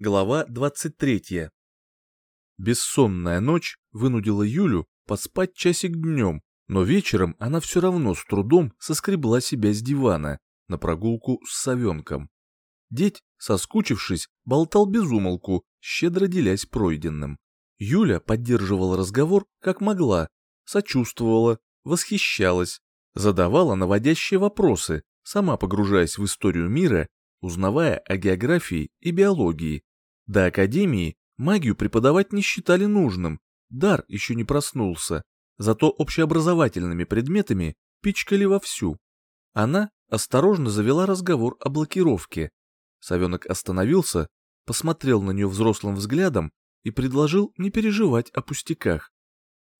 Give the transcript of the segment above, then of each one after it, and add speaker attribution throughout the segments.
Speaker 1: Глава 23. Бессонная ночь вынудила Юлю поспать часик днем, но вечером она все равно с трудом соскребла себя с дивана на прогулку с совенком. Деть, соскучившись, болтал без умолку, щедро делясь пройденным. Юля поддерживала разговор как могла, сочувствовала, восхищалась, задавала наводящие вопросы, сама погружаясь в историю мира, узнавая о географии и биологии, до академии магию преподавать не считали нужным, дар еще не проснулся, зато общеобразовательными предметами пичкали вовсю. Она осторожно завела разговор о блокировке. Совенок остановился, посмотрел на нее взрослым взглядом и предложил не переживать о пустяках.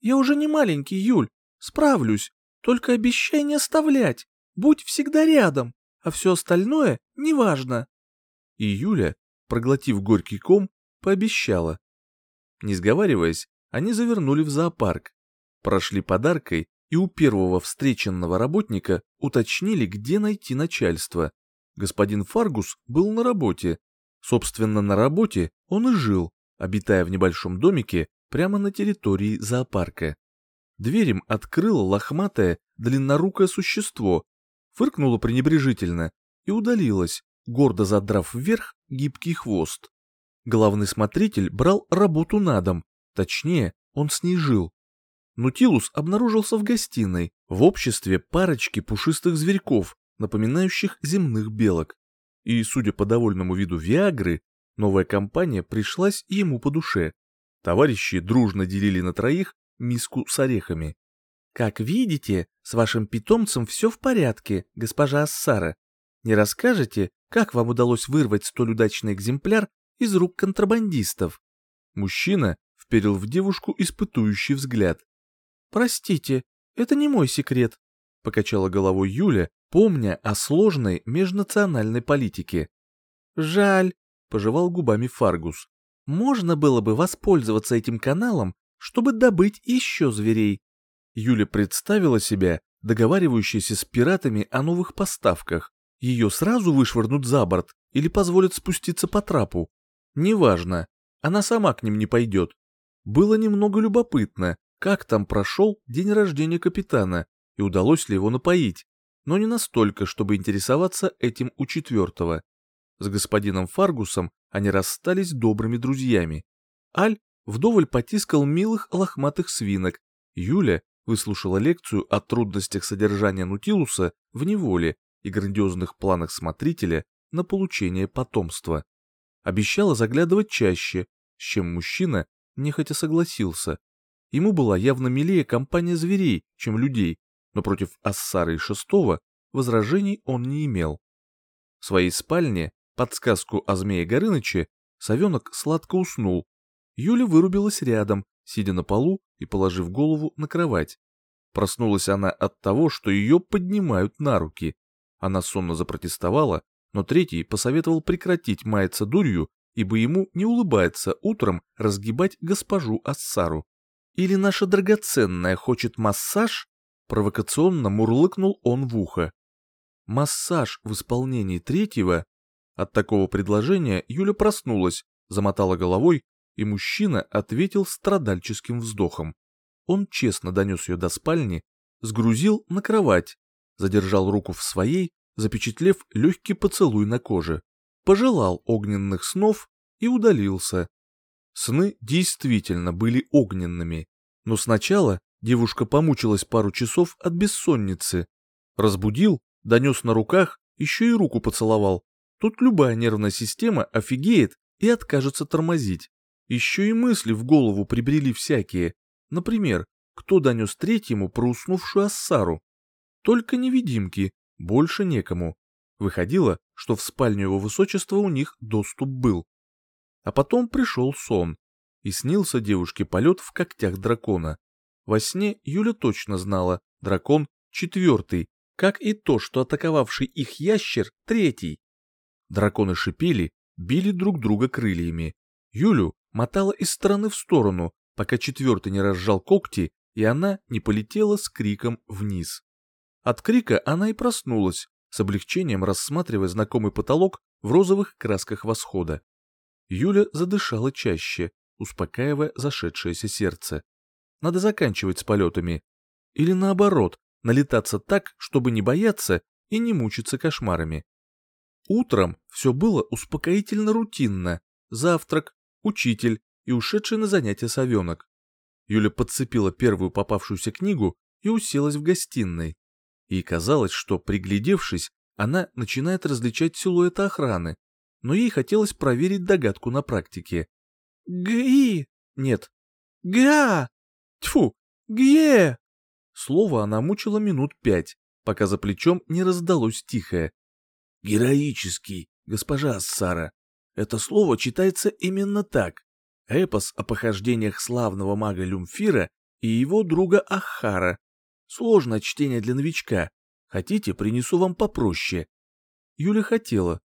Speaker 1: «Я уже не маленький, Юль, справлюсь, только обещай не оставлять, будь всегда рядом, а все остальное неважно». И Юля проглотив горький ком, пообещала. Не сговариваясь, они завернули в зоопарк, прошли подаркой и у первого встреченного работника уточнили, где найти начальство. Господин Фаргус был на работе. Собственно, на работе он и жил, обитая в небольшом домике прямо на территории зоопарка. Дверь им открыло лохматое, длиннорукое существо, фыркнуло пренебрежительно и удалилось, гордо задрав вверх гибкий хвост. Главный смотритель брал работу на дом, точнее, он с ней жил. Нутилус обнаружился в гостиной, в обществе парочки пушистых зверьков, напоминающих земных белок. И, судя по довольному виду Виагры, новая компания пришлась ему по душе. Товарищи дружно делили на троих миску с орехами. «Как видите, с вашим питомцем все в порядке, госпожа Ассара. Не расскажете, как вам удалось вырвать столь удачный экземпляр из рук контрабандистов? Мужчина вперил в девушку испытующий взгляд. Простите, это не мой секрет, покачала головой Юля, помня о сложной межнациональной политике. Жаль, пожевал губами Фаргус. Можно было бы воспользоваться этим каналом, чтобы добыть еще зверей. Юля представила себя договаривающейся с пиратами о новых поставках, ее сразу вышвырнут за борт или позволят спуститься по трапу. Неважно, она сама к ним не пойдет. Было немного любопытно, как там прошел день рождения капитана и удалось ли его напоить, но не настолько, чтобы интересоваться этим у четвертого. С господином Фаргусом они расстались добрыми друзьями. Аль вдоволь потискал милых лохматых свинок. Юля выслушала лекцию о трудностях содержания Нутилуса в неволе и грандиозных планах смотрителя на получение потомства. Обещала заглядывать чаще, с чем мужчина нехотя согласился. Ему была явно милее компания зверей, чем людей, но против Ассары и Шестого возражений он не имел. В своей спальне, подсказку о змее Горыныче, совенок сладко уснул. Юля вырубилась рядом, сидя на полу и положив голову на кровать. Проснулась она от того, что ее поднимают на руки. Она сонно запротестовала, но третий посоветовал прекратить маяться дурью, ибо ему не улыбается утром разгибать госпожу Ассару. «Или наша драгоценная хочет массаж?» Провокационно мурлыкнул он в ухо. Массаж в исполнении третьего? От такого предложения Юля проснулась, замотала головой, и мужчина ответил страдальческим вздохом. Он честно донес ее до спальни, сгрузил на кровать, задержал руку в своей, запечатлев легкий поцелуй на коже, пожелал огненных снов и удалился. Сны действительно были огненными, но сначала девушка помучилась пару часов от бессонницы. Разбудил, донес на руках, еще и руку поцеловал. Тут любая нервная система офигеет и откажется тормозить. Еще и мысли в голову прибрели всякие. Например, кто донес третьему про уснувшую Ассару? Только невидимки, больше некому. Выходило, что в спальню его высочества у них доступ был. А потом пришел сон, и снился девушке полет в когтях дракона. Во сне Юля точно знала, дракон четвертый, как и то, что атаковавший их ящер третий. Драконы шипели, били друг друга крыльями. Юлю мотала из стороны в сторону, пока четвертый не разжал когти, и она не полетела с криком вниз. От крика она и проснулась, с облегчением рассматривая знакомый потолок в розовых красках восхода. Юля задышала чаще, успокаивая зашедшееся сердце. Надо заканчивать с полетами. Или наоборот, налетаться так, чтобы не бояться и не мучиться кошмарами. Утром все было успокоительно рутинно. Завтрак, учитель и ушедший на занятия совенок. Юля подцепила первую попавшуюся книгу и уселась в гостиной. Ей казалось, что, приглядевшись, она начинает различать силуэты охраны, но ей хотелось проверить догадку на практике. «ГИ!» «Нет». «ГА!» «Тьфу! ГЕ!» Слово она мучила минут пять, пока за плечом не раздалось тихое. «Героический, госпожа Сара. Это слово читается именно так. Эпос о похождениях славного мага Люмфира и его друга Ахара. Сложное чтение для новичка. Хотите, принесу вам попроще?» Юля хотела.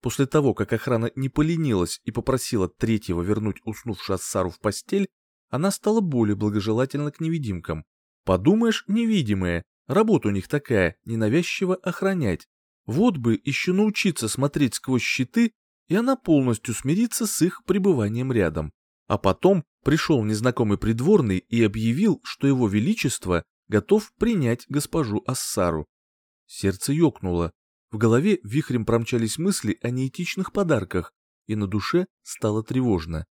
Speaker 1: После того, как охрана не поленилась и попросила третьего вернуть уснувшую Ассару в постель, она стала более благожелательна к невидимкам. Подумаешь, невидимые, работа у них такая, ненавязчиво охранять. Вот бы еще научиться смотреть сквозь щиты, и она полностью смирится с их пребыванием рядом. А потом пришел незнакомый придворный и объявил, что его величество готов принять госпожу Ассару. Сердце ёкнуло. В голове вихрем промчались мысли о неэтичных подарках, и на душе стало тревожно.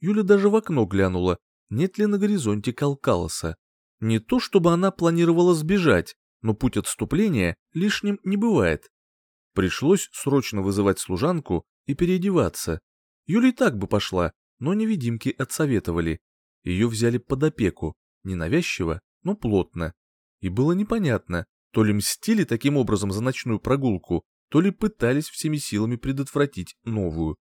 Speaker 1: Юля даже в окно глянула, нет ли на горизонте Калкалоса. Не то чтобы она планировала сбежать, но путь отступления лишним не бывает. Пришлось срочно вызывать служанку и переодеваться. Юля и так бы пошла, но невидимки отсоветовали. Ее взяли под опеку, ненавязчиво, но плотно. И было непонятно, то ли мстили таким образом за ночную прогулку, то ли пытались всеми силами предотвратить новую.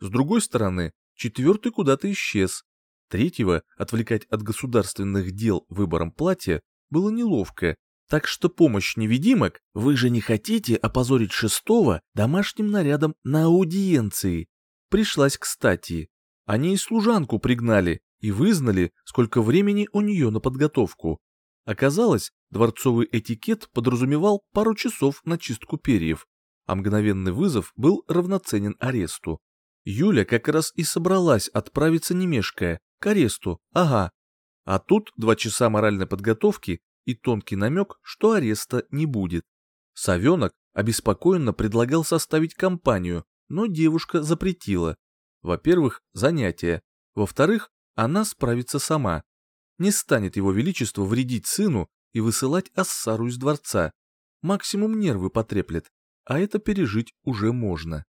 Speaker 1: С другой стороны, четвертый куда-то исчез. Третьего отвлекать от государственных дел выбором платья было неловко, так что помощь невидимок вы же не хотите опозорить шестого домашним нарядом на аудиенции. Пришлась кстати. Они и служанку пригнали и вызнали, сколько времени у нее на подготовку. Оказалось, дворцовый этикет подразумевал пару часов на чистку перьев, а мгновенный вызов был равноценен аресту. Юля как раз и собралась отправиться не мешкая, к аресту, ага. А тут два часа моральной подготовки и тонкий намек, что ареста не будет. Совенок обеспокоенно предлагал составить компанию, но девушка запретила. Во-первых, занятие. Во-вторых, она справится сама. Не станет его величество вредить сыну и высылать Ассару из дворца. Максимум нервы потреплет, а это пережить уже можно.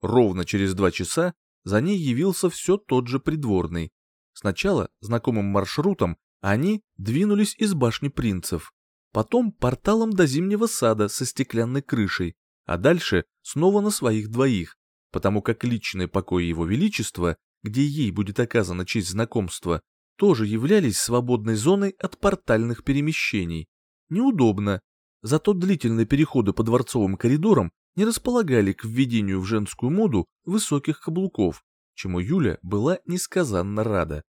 Speaker 1: Ровно через два часа за ней явился все тот же придворный. Сначала знакомым маршрутом они двинулись из башни принцев, потом порталом до зимнего сада со стеклянной крышей, а дальше снова на своих двоих, потому как личные покои его величества, где ей будет оказана честь знакомства, тоже являлись свободной зоной от портальных перемещений. Неудобно, зато длительные переходы по дворцовым коридорам не располагали к введению в женскую моду высоких каблуков, чему Юля была несказанно рада.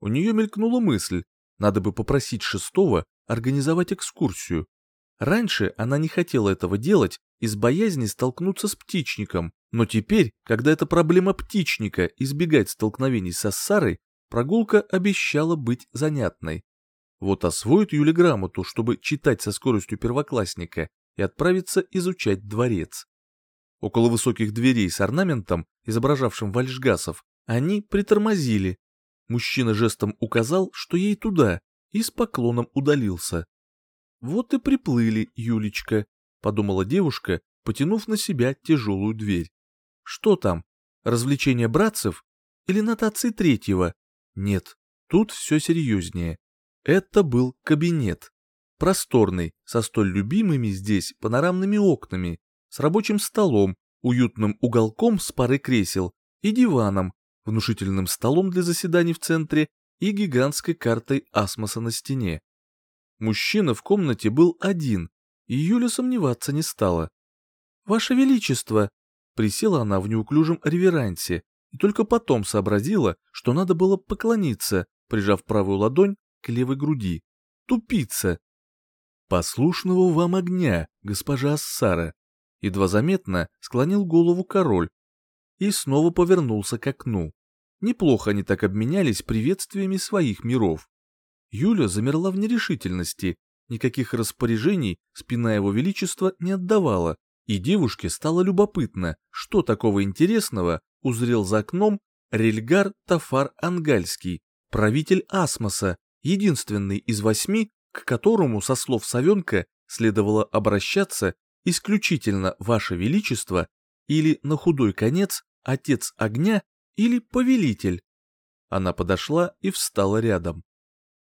Speaker 1: У нее мелькнула мысль, надо бы попросить шестого организовать экскурсию. Раньше она не хотела этого делать из боязни столкнуться с птичником, но теперь, когда это проблема птичника избегать столкновений со Сарой, прогулка обещала быть занятной. Вот освоит Юля грамоту, чтобы читать со скоростью первоклассника и отправиться изучать дворец. Около высоких дверей с орнаментом, изображавшим вальшгасов, они притормозили, Мужчина жестом указал, что ей туда, и с поклоном удалился. «Вот и приплыли, Юлечка», — подумала девушка, потянув на себя тяжелую дверь. «Что там? Развлечение братцев? Или нотации третьего? Нет, тут все серьезнее. Это был кабинет. Просторный, со столь любимыми здесь панорамными окнами, с рабочим столом, уютным уголком с парой кресел и диваном, внушительным столом для заседаний в центре и гигантской картой асмоса на стене. Мужчина в комнате был один, и Юля сомневаться не стала. «Ваше Величество!» Присела она в неуклюжем реверансе и только потом сообразила, что надо было поклониться, прижав правую ладонь к левой груди. Тупица! «Послушного вам огня, госпожа Ассара!» Едва заметно склонил голову король, и снова повернулся к окну. Неплохо они так обменялись приветствиями своих миров. Юля замерла в нерешительности, никаких распоряжений спина его величества не отдавала, и девушке стало любопытно, что такого интересного узрел за окном Рельгар Тафар Ангальский, правитель Асмоса, единственный из восьми, к которому, со слов Савенка, следовало обращаться исключительно Ваше Величество или, на худой конец, Отец Огня или Повелитель. Она подошла и встала рядом.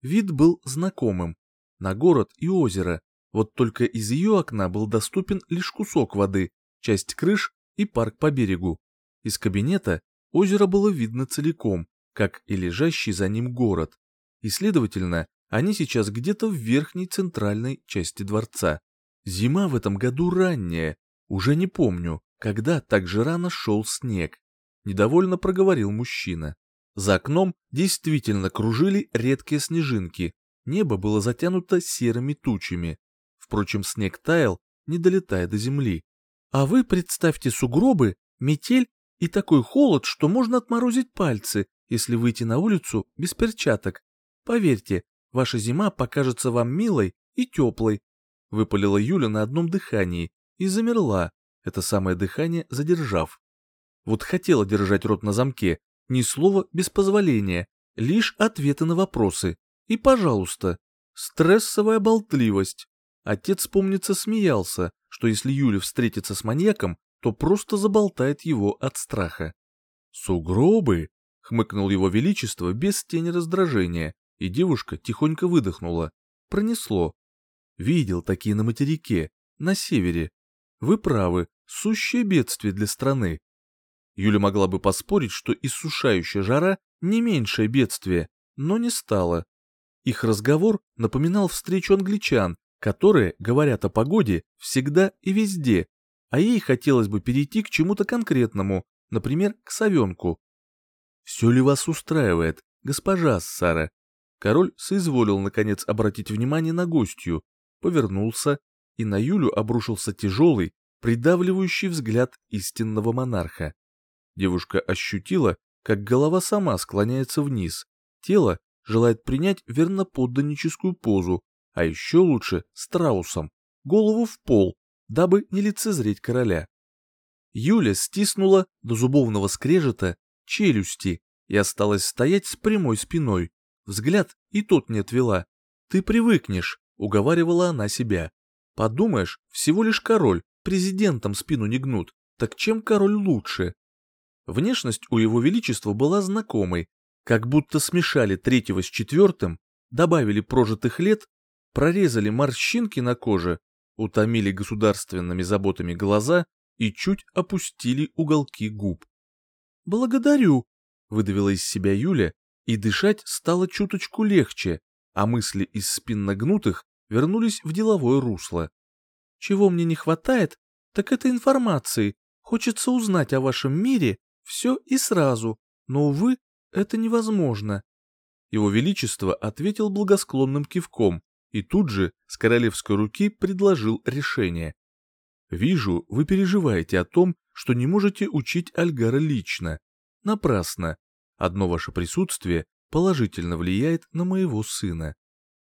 Speaker 1: Вид был знакомым. На город и озеро, вот только из ее окна был доступен лишь кусок воды, часть крыш и парк по берегу. Из кабинета озеро было видно целиком, как и лежащий за ним город. И, следовательно, они сейчас где-то в верхней центральной части дворца. Зима в этом году ранняя, уже не помню, когда так же рано шел снег. Недовольно проговорил мужчина. За окном действительно кружили редкие снежинки, небо было затянуто серыми тучами. Впрочем, снег таял, не долетая до земли. А вы представьте сугробы, метель и такой холод, что можно отморозить пальцы, если выйти на улицу без перчаток. Поверьте, ваша зима покажется вам милой и теплой. Выпалила Юля на одном дыхании и замерла, это самое дыхание задержав. Вот хотела держать рот на замке, ни слова без позволения, лишь ответы на вопросы. И, пожалуйста, стрессовая болтливость. Отец, помнится, смеялся, что если Юля встретится с маньяком, то просто заболтает его от страха. «Сугробы?» — хмыкнул его величество без тени раздражения, и девушка тихонько выдохнула. Пронесло. Видел такие на материке, на севере. Вы правы, сущее бедствие для страны. Юля могла бы поспорить, что иссушающая жара не меньшее бедствие, но не стала. Их разговор напоминал встречу англичан, которые говорят о погоде всегда и везде, а ей хотелось бы перейти к чему-то конкретному, например, к совенку. «Все ли вас устраивает, госпожа Сара?» Король соизволил, наконец, обратить внимание на гостью, повернулся, и на Юлю обрушился тяжелый, придавливающий взгляд истинного монарха. Девушка ощутила, как голова сама склоняется вниз, тело желает принять верноподданническую позу, а еще лучше страусом, голову в пол, дабы не лицезреть короля. Юля стиснула до зубовного скрежета челюсти и осталась стоять с прямой спиной. Взгляд и тот не отвела. «Ты привыкнешь», — уговаривала она себя. «Подумаешь, всего лишь король, президентом спину не гнут, так чем король лучше?» Внешность у его величества была знакомой, как будто смешали третьего с четвертым, добавили прожитых лет, прорезали морщинки на коже, утомили государственными заботами глаза и чуть опустили уголки губ. «Благодарю», — выдавила из себя Юля, и дышать стало чуточку легче, а мысли из спин нагнутых вернулись в деловое русло. «Чего мне не хватает, так это информации. Хочется узнать о вашем мире все и сразу, но, увы, это невозможно. Его Величество ответил благосклонным кивком и тут же с королевской руки предложил решение. «Вижу, вы переживаете о том, что не можете учить Альгара лично. Напрасно. Одно ваше присутствие положительно влияет на моего сына.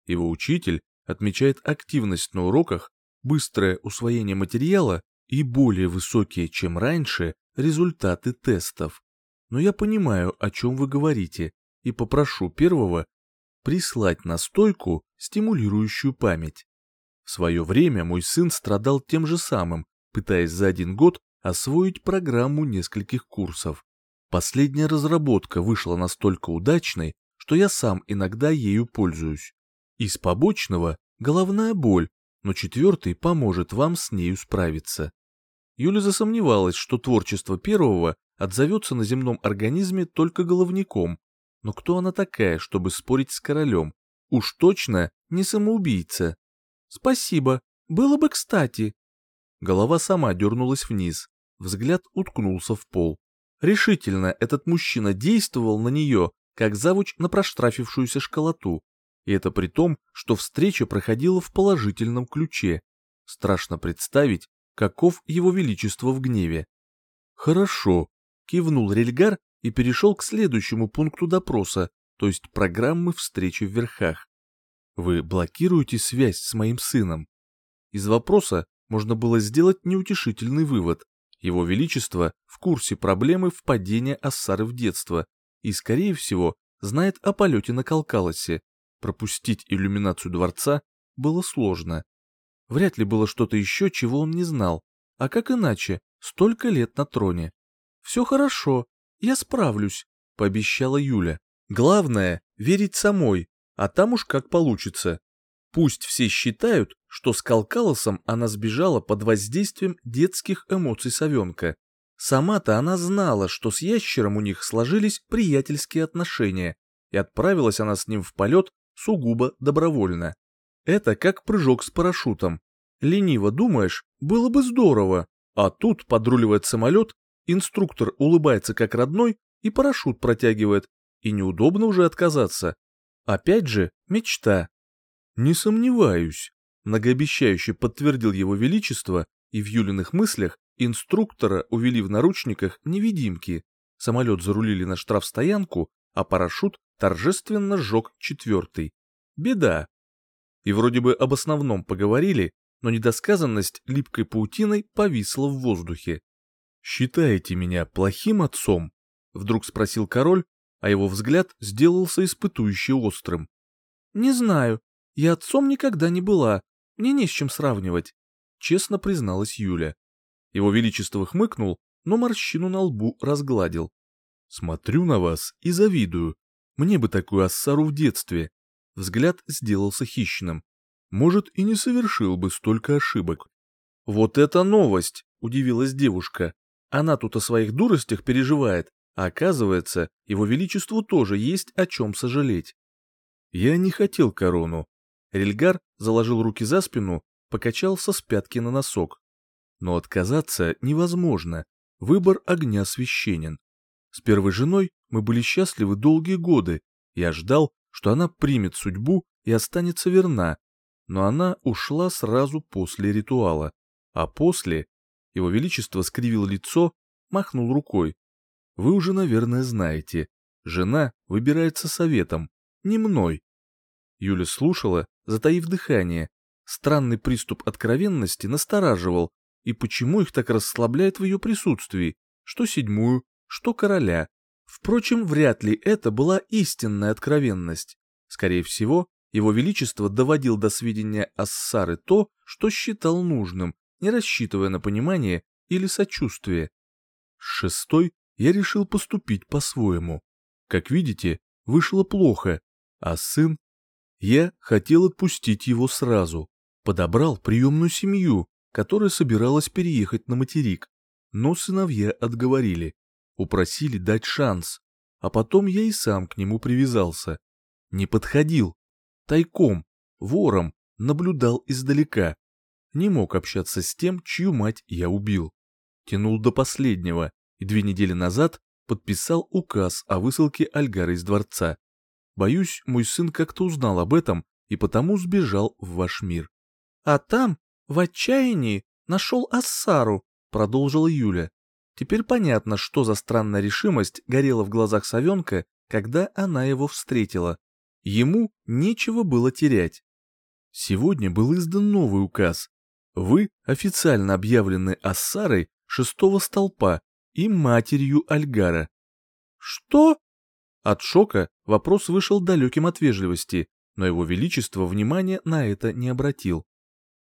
Speaker 1: Его учитель отмечает активность на уроках, быстрое усвоение материала и более высокие, чем раньше, результаты тестов. Но я понимаю, о чем вы говорите, и попрошу первого прислать настойку, стимулирующую память. В свое время мой сын страдал тем же самым, пытаясь за один год освоить программу нескольких курсов. Последняя разработка вышла настолько удачной, что я сам иногда ею пользуюсь. Из побочного – головная боль, но четвертый поможет вам с нею справиться. Юля засомневалась, что творчество первого отзовется на земном организме только головником. Но кто она такая, чтобы спорить с королем? Уж точно не самоубийца. Спасибо, было бы кстати. Голова сама дернулась вниз, взгляд уткнулся в пол. Решительно этот мужчина действовал на нее, как завуч на проштрафившуюся школоту. И это при том, что встреча проходила в положительном ключе. Страшно представить, каков его величество в гневе. «Хорошо», — кивнул Рельгар и перешел к следующему пункту допроса, то есть программы встречи в верхах. Вы блокируете связь с моим сыном? Из вопроса можно было сделать неутешительный вывод. Его Величество в курсе проблемы впадения Ассары в детство и, скорее всего, знает о полете на Калкалосе. Пропустить иллюминацию дворца было сложно. Вряд ли было что-то еще, чего он не знал. А как иначе, столько лет на троне. «Все хорошо, я справлюсь», — пообещала Юля. «Главное — верить самой, а там уж как получится. Пусть все считают, что с Калкалосом она сбежала под воздействием детских эмоций совенка. Сама-то она знала, что с ящером у них сложились приятельские отношения, и отправилась она с ним в полет сугубо добровольно. Это как прыжок с парашютом. Лениво думаешь, было бы здорово, а тут подруливает самолет, инструктор улыбается как родной и парашют протягивает, и неудобно уже отказаться. Опять же, мечта. Не сомневаюсь, многообещающе подтвердил его величество, и в Юлиных мыслях инструктора увели в наручниках невидимки. Самолет зарулили на штрафстоянку, а парашют торжественно сжег четвертый. Беда. И вроде бы об основном поговорили, но недосказанность липкой паутиной повисла в воздухе. «Считаете меня плохим отцом?» — вдруг спросил король, а его взгляд сделался испытующе острым. «Не знаю, я отцом никогда не была, мне не с чем сравнивать», — честно призналась Юля. Его Величество хмыкнул, но морщину на лбу разгладил. «Смотрю на вас и завидую. Мне бы такую ассару в детстве». Взгляд сделался хищным. Может, и не совершил бы столько ошибок. «Вот это новость!» — удивилась девушка. Она тут о своих дуростях переживает, а оказывается, его величеству тоже есть о чем сожалеть. Я не хотел корону. Рельгар заложил руки за спину, покачался с пятки на носок. Но отказаться невозможно, выбор огня священен. С первой женой мы были счастливы долгие годы, я ждал, что она примет судьбу и останется верна, но она ушла сразу после ритуала, а после его Величество скривил лицо, махнул рукой. Вы уже, наверное, знаете, жена выбирается советом, не мной. Юля слушала, затаив дыхание. Странный приступ откровенности настораживал, и почему их так расслабляет в ее присутствии, что седьмую, что короля. Впрочем, вряд ли это была истинная откровенность. Скорее всего, его величество доводил до сведения Ассары то, что считал нужным, не рассчитывая на понимание или сочувствие. Шестой я решил поступить по-своему. Как видите, вышло плохо, а сын... Я хотел отпустить его сразу. Подобрал приемную семью, которая собиралась переехать на материк. Но сыновья отговорили, упросили дать шанс, а потом я и сам к нему привязался. Не подходил. Тайком, вором, наблюдал издалека, не мог общаться с тем, чью мать я убил. Тянул до последнего и две недели назад подписал указ о высылке Альгара из дворца. Боюсь, мой сын как-то узнал об этом и потому сбежал в ваш мир. А там, в отчаянии, нашел Ассару, продолжила Юля. Теперь понятно, что за странная решимость горела в глазах совенка, когда она его встретила. Ему нечего было терять. Сегодня был издан новый указ, вы официально объявлены Ассарой шестого столпа и матерью Альгара. Что? От шока вопрос вышел далеким от вежливости, но его величество внимания на это не обратил.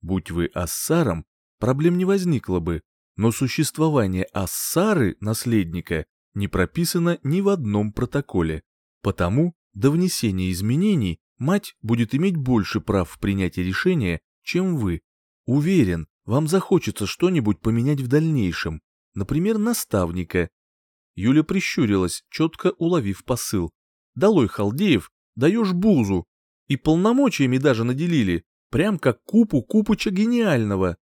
Speaker 1: Будь вы Ассаром, проблем не возникло бы, но существование Ассары, наследника, не прописано ни в одном протоколе. Потому до внесения изменений мать будет иметь больше прав в принятии решения, чем вы. Уверен, вам захочется что-нибудь поменять в дальнейшем, например, наставника. Юля прищурилась, четко уловив посыл. Долой халдеев, даешь бузу. И полномочиями даже наделили, прям как Купу Купыча гениального.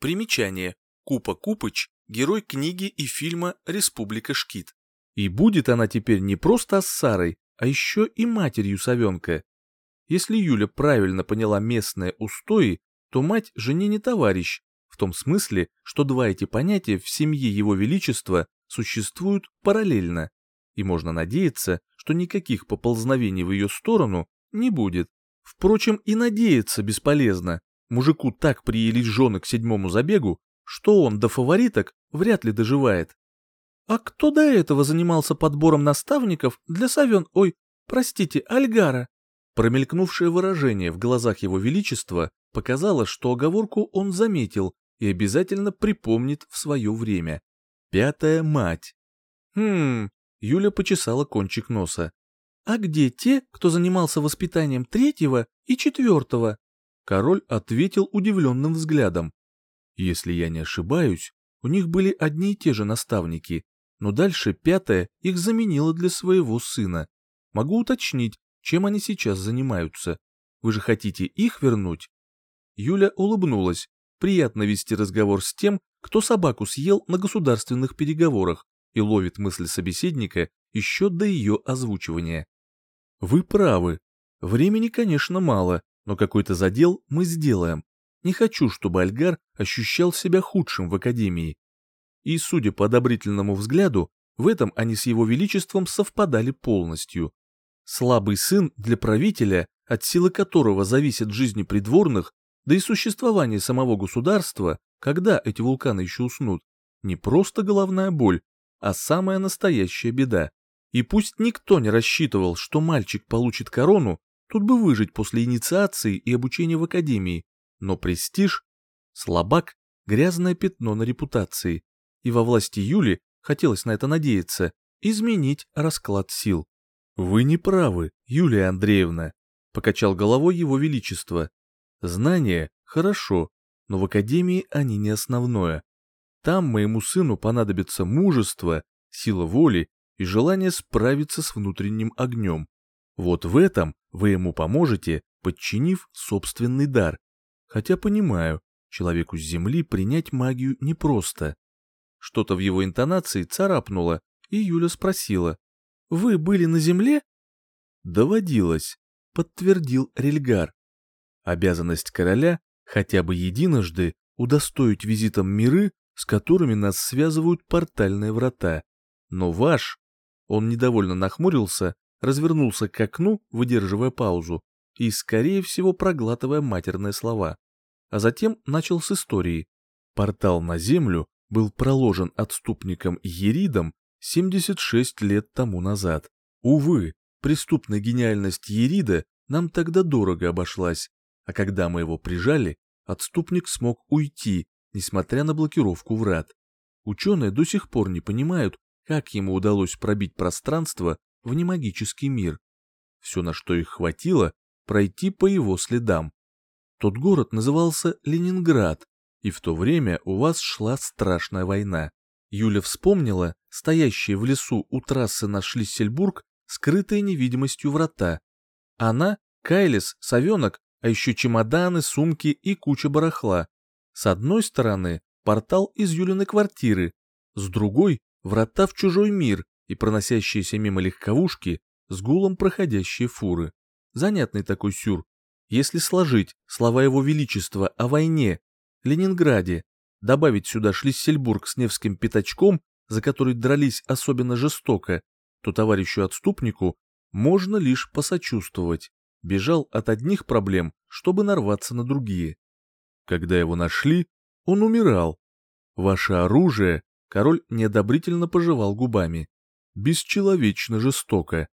Speaker 1: Примечание. Купа Купыч – герой книги и фильма «Республика Шкит». И будет она теперь не просто Ассарой, а еще и матерью Савенка. Если Юля правильно поняла местные устои, то мать жене не товарищ, в том смысле, что два эти понятия в семье его величества существуют параллельно, и можно надеяться, что никаких поползновений в ее сторону не будет. Впрочем, и надеяться бесполезно. Мужику так приелись жены к седьмому забегу, что он до фавориток вряд ли доживает. А кто до этого занимался подбором наставников для Савен... Ой, простите, Альгара? Промелькнувшее выражение в глазах его величества показало, что оговорку он заметил и обязательно припомнит в свое время. Пятая мать. Хм, Юля почесала кончик носа. А где те, кто занимался воспитанием третьего и четвертого? Король ответил удивленным взглядом. Если я не ошибаюсь, у них были одни и те же наставники, но дальше пятая их заменила для своего сына. Могу уточнить, чем они сейчас занимаются. Вы же хотите их вернуть? Юля улыбнулась. Приятно вести разговор с тем, кто собаку съел на государственных переговорах и ловит мысли собеседника еще до ее озвучивания. Вы правы. Времени, конечно, мало, но какой-то задел мы сделаем. Не хочу, чтобы Альгар ощущал себя худшим в Академии. И, судя по одобрительному взгляду, в этом они с его величеством совпадали полностью. Слабый сын для правителя, от силы которого зависит жизни придворных, да и существование самого государства, когда эти вулканы еще уснут, не просто головная боль, а самая настоящая беда. И пусть никто не рассчитывал, что мальчик получит корону, тут бы выжить после инициации и обучения в академии, но престиж, слабак, грязное пятно на репутации. И во власти Юли, хотелось на это надеяться, изменить расклад сил. «Вы не правы, Юлия Андреевна», — покачал головой его величество. «Знания — хорошо, но в академии они не основное. Там моему сыну понадобится мужество, сила воли и желание справиться с внутренним огнем. Вот в этом вы ему поможете, подчинив собственный дар. Хотя понимаю, человеку с земли принять магию непросто. Что-то в его интонации царапнуло, и Юля спросила. «Вы были на земле?» «Доводилось», — подтвердил Рельгар. Обязанность короля хотя бы единожды удостоить визитом миры, с которыми нас связывают портальные врата. Но ваш... Он недовольно нахмурился, развернулся к окну, выдерживая паузу, и, скорее всего, проглатывая матерные слова. А затем начал с истории. Портал на Землю был проложен отступником Еридом 76 лет тому назад. Увы, преступная гениальность Ерида нам тогда дорого обошлась, а когда мы его прижали, отступник смог уйти, несмотря на блокировку врат. Ученые до сих пор не понимают, как ему удалось пробить пространство в немагический мир. Все, на что их хватило, пройти по его следам. Тот город назывался Ленинград, и в то время у вас шла страшная война. Юля вспомнила стоящие в лесу у трассы на Шлиссельбург скрытые невидимостью врата. Она, Кайлис, Совенок а еще чемоданы, сумки и куча барахла. С одной стороны портал из Юлиной квартиры, с другой — врата в чужой мир и проносящиеся мимо легковушки с гулом проходящие фуры. Занятный такой сюр. Если сложить слова его величества о войне, Ленинграде, добавить сюда Шлиссельбург с Невским пятачком, за который дрались особенно жестоко, то товарищу-отступнику можно лишь посочувствовать бежал от одних проблем, чтобы нарваться на другие. Когда его нашли, он умирал. Ваше оружие, король неодобрительно пожевал губами. Бесчеловечно жестоко.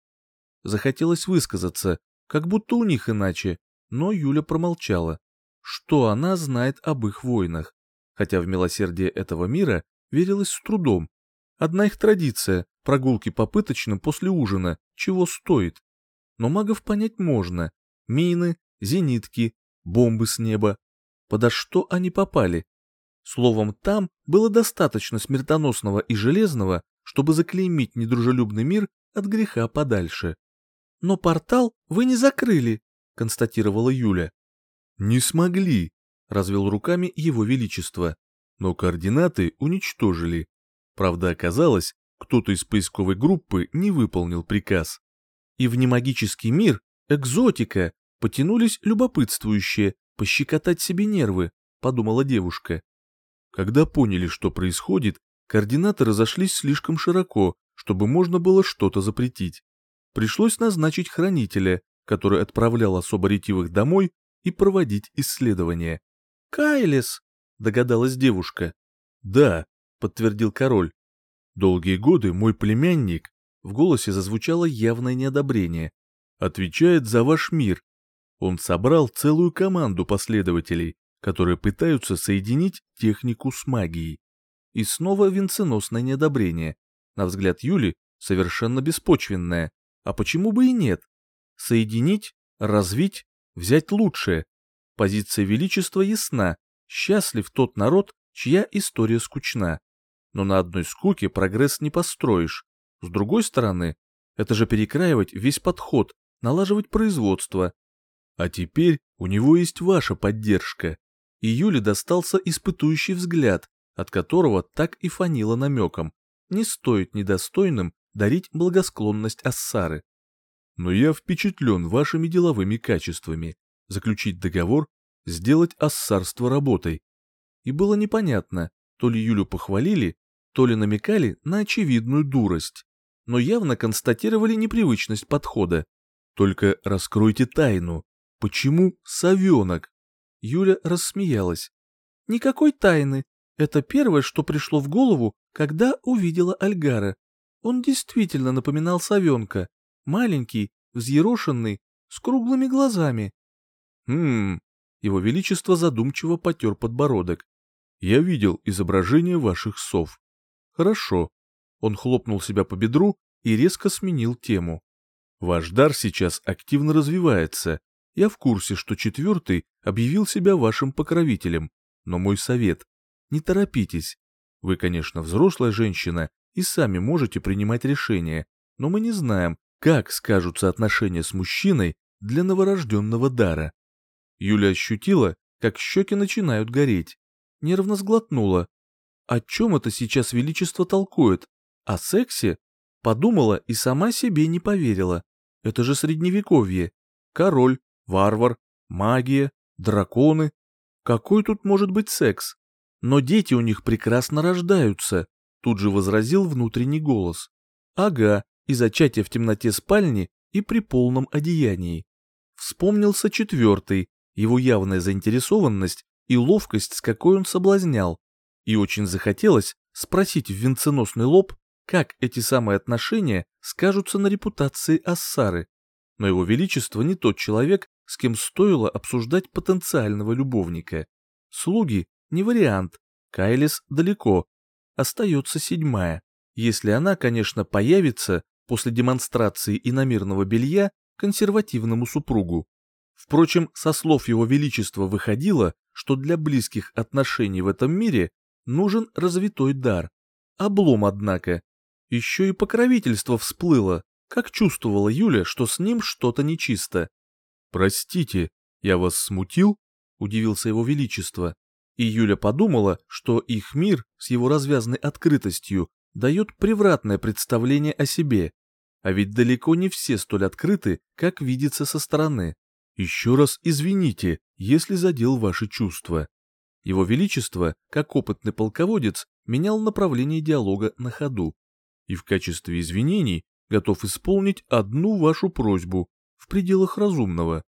Speaker 1: Захотелось высказаться, как будто у них иначе, но Юля промолчала. Что она знает об их войнах? Хотя в милосердие этого мира верилось с трудом. Одна их традиция — прогулки по пыточным после ужина, чего стоит но магов понять можно. Мины, зенитки, бомбы с неба. Подо что они попали? Словом, там было достаточно смертоносного и железного, чтобы заклеймить недружелюбный мир от греха подальше. «Но портал вы не закрыли», — констатировала Юля. «Не смогли», — развел руками его величество. «Но координаты уничтожили. Правда, оказалось, кто-то из поисковой группы не выполнил приказ и в немагический мир, экзотика, потянулись любопытствующие, пощекотать себе нервы, подумала девушка. Когда поняли, что происходит, Координаты разошлись слишком широко, чтобы можно было что-то запретить. Пришлось назначить хранителя, который отправлял особо ретивых домой и проводить исследования. «Кайлес!» — догадалась девушка. «Да», — подтвердил король. «Долгие годы мой племянник...» В голосе зазвучало явное неодобрение. «Отвечает за ваш мир. Он собрал целую команду последователей, которые пытаются соединить технику с магией. И снова венценосное неодобрение. На взгляд Юли совершенно беспочвенное. А почему бы и нет? Соединить, развить, взять лучшее. Позиция величества ясна. Счастлив тот народ, чья история скучна. Но на одной скуке прогресс не построишь. С другой стороны, это же перекраивать весь подход, налаживать производство. А теперь у него есть ваша поддержка. И Юле достался испытующий взгляд, от которого так и фанило намеком. Не стоит недостойным дарить благосклонность Ассары. Но я впечатлен вашими деловыми качествами. Заключить договор, сделать ассарство работой. И было непонятно, то ли Юлю похвалили, то ли намекали на очевидную дурость. Но явно констатировали непривычность подхода. Только раскройте тайну. Почему совенок? Юля рассмеялась. Никакой тайны. Это первое, что пришло в голову, когда увидела Альгара. Он действительно напоминал совенка. Маленький, взъерошенный, с круглыми глазами. Хм, его величество задумчиво потер подбородок. Я видел изображение ваших сов. Хорошо. Он хлопнул себя по бедру и резко сменил тему. Ваш дар сейчас активно развивается. Я в курсе, что четвертый объявил себя вашим покровителем, но мой совет – не торопитесь. Вы, конечно, взрослая женщина и сами можете принимать решения, но мы не знаем, как скажутся отношения с мужчиной для новорожденного дара. Юля ощутила, как щеки начинают гореть. Нервно сглотнула. О чем это сейчас Величество толкует? О сексе? Подумала и сама себе не поверила. Это же средневековье. Король, варвар, магия, драконы. Какой тут может быть секс? Но дети у них прекрасно рождаются, тут же возразил внутренний голос. Ага, и зачатие в темноте спальни и при полном одеянии. Вспомнился четвертый, его явная заинтересованность и ловкость, с какой он соблазнял. И очень захотелось спросить в венценосный лоб, как эти самые отношения скажутся на репутации Ассары. Но его величество не тот человек, с кем стоило обсуждать потенциального любовника. Слуги не вариант, Кайлис далеко. Остается седьмая. Если она, конечно, появится после демонстрации иномирного белья консервативному супругу. Впрочем, со слов его величества выходило, что для близких отношений в этом мире нужен развитой дар. Облом, однако. Еще и покровительство всплыло, как чувствовала Юля, что с ним что-то нечисто. «Простите, я вас смутил?» — удивился его величество. И Юля подумала, что их мир с его развязной открытостью дает превратное представление о себе. А ведь далеко не все столь открыты, как видится со стороны. Еще раз извините, если задел ваши чувства. Его Величество, как опытный полководец, менял направление диалога на ходу. И в качестве извинений готов исполнить одну вашу просьбу в пределах разумного.